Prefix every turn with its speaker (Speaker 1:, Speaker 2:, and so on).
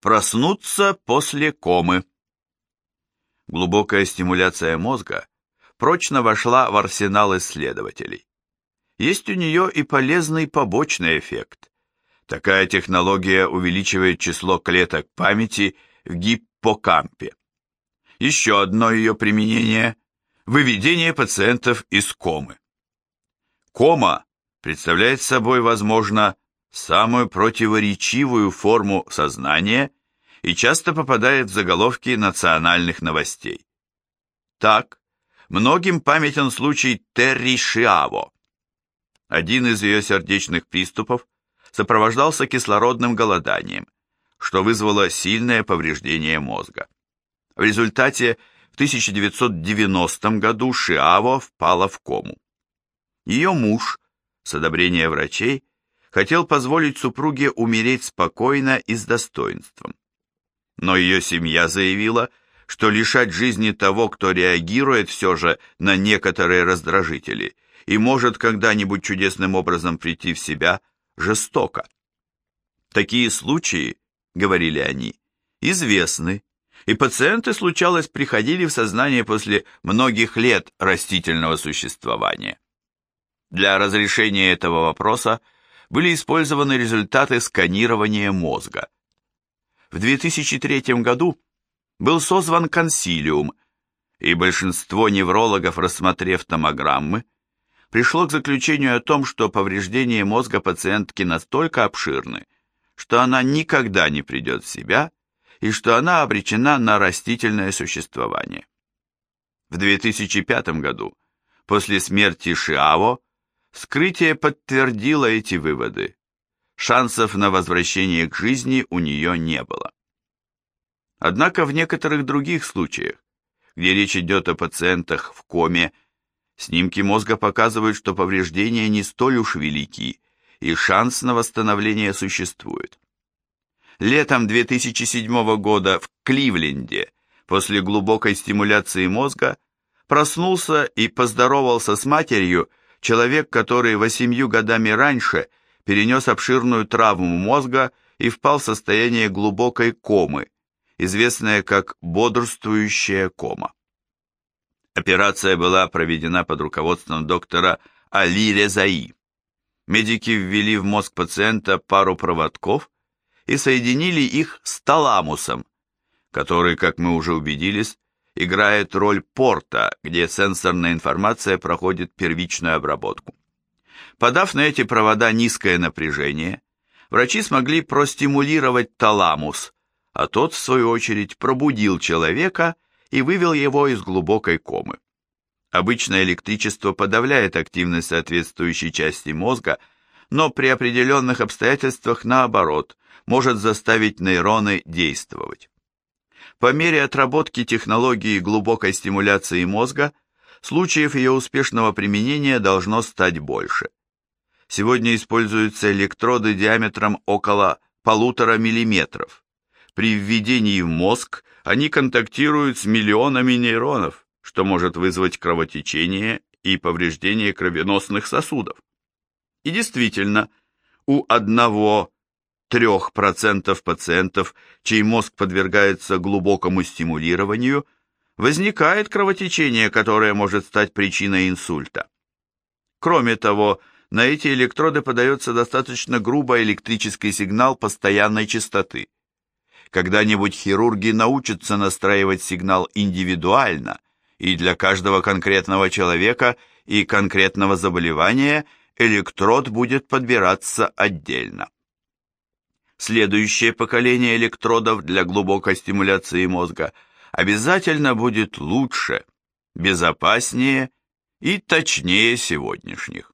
Speaker 1: Проснуться после комы. Глубокая стимуляция мозга прочно вошла в арсенал исследователей. Есть у нее и полезный побочный эффект. Такая технология увеличивает число клеток памяти в гиппокампе. Еще одно ее применение – выведение пациентов из комы. Кома представляет собой, возможно, самую противоречивую форму сознания и часто попадает в заголовки национальных новостей. Так, многим памятен случай Терри Шиаво. Один из ее сердечных приступов сопровождался кислородным голоданием, что вызвало сильное повреждение мозга. В результате в 1990 году Шиаво впала в кому. Ее муж, с одобрения врачей, хотел позволить супруге умереть спокойно и с достоинством. Но ее семья заявила, что лишать жизни того, кто реагирует все же на некоторые раздражители и может когда-нибудь чудесным образом прийти в себя, жестоко. Такие случаи, говорили они, известны, и пациенты, случалось, приходили в сознание после многих лет растительного существования. Для разрешения этого вопроса были использованы результаты сканирования мозга. В 2003 году был созван консилиум, и большинство неврологов, рассмотрев томограммы, пришло к заключению о том, что повреждения мозга пациентки настолько обширны, что она никогда не придет в себя и что она обречена на растительное существование. В 2005 году, после смерти Шиаво, Вскрытие подтвердило эти выводы. Шансов на возвращение к жизни у нее не было. Однако в некоторых других случаях, где речь идет о пациентах в коме, снимки мозга показывают, что повреждения не столь уж велики, и шанс на восстановление существует. Летом 2007 года в Кливленде после глубокой стимуляции мозга проснулся и поздоровался с матерью человек, который восемью годами раньше перенес обширную травму мозга и впал в состояние глубокой комы, известное как бодрствующая кома. Операция была проведена под руководством доктора Али Резаи. Медики ввели в мозг пациента пару проводков и соединили их с таламусом, который, как мы уже убедились, играет роль порта, где сенсорная информация проходит первичную обработку. Подав на эти провода низкое напряжение, врачи смогли простимулировать таламус, а тот, в свою очередь, пробудил человека и вывел его из глубокой комы. Обычно электричество подавляет активность соответствующей части мозга, но при определенных обстоятельствах, наоборот, может заставить нейроны действовать. По мере отработки технологии глубокой стимуляции мозга, случаев ее успешного применения должно стать больше. Сегодня используются электроды диаметром около полутора миллиметров. При введении в мозг они контактируют с миллионами нейронов, что может вызвать кровотечение и повреждение кровеносных сосудов. И действительно, у одного 3% пациентов, чей мозг подвергается глубокому стимулированию, возникает кровотечение, которое может стать причиной инсульта. Кроме того, на эти электроды подается достаточно грубо электрический сигнал постоянной частоты. Когда-нибудь хирурги научатся настраивать сигнал индивидуально, и для каждого конкретного человека и конкретного заболевания электрод будет подбираться отдельно. Следующее поколение электродов для глубокой стимуляции мозга обязательно будет лучше, безопаснее и точнее сегодняшних.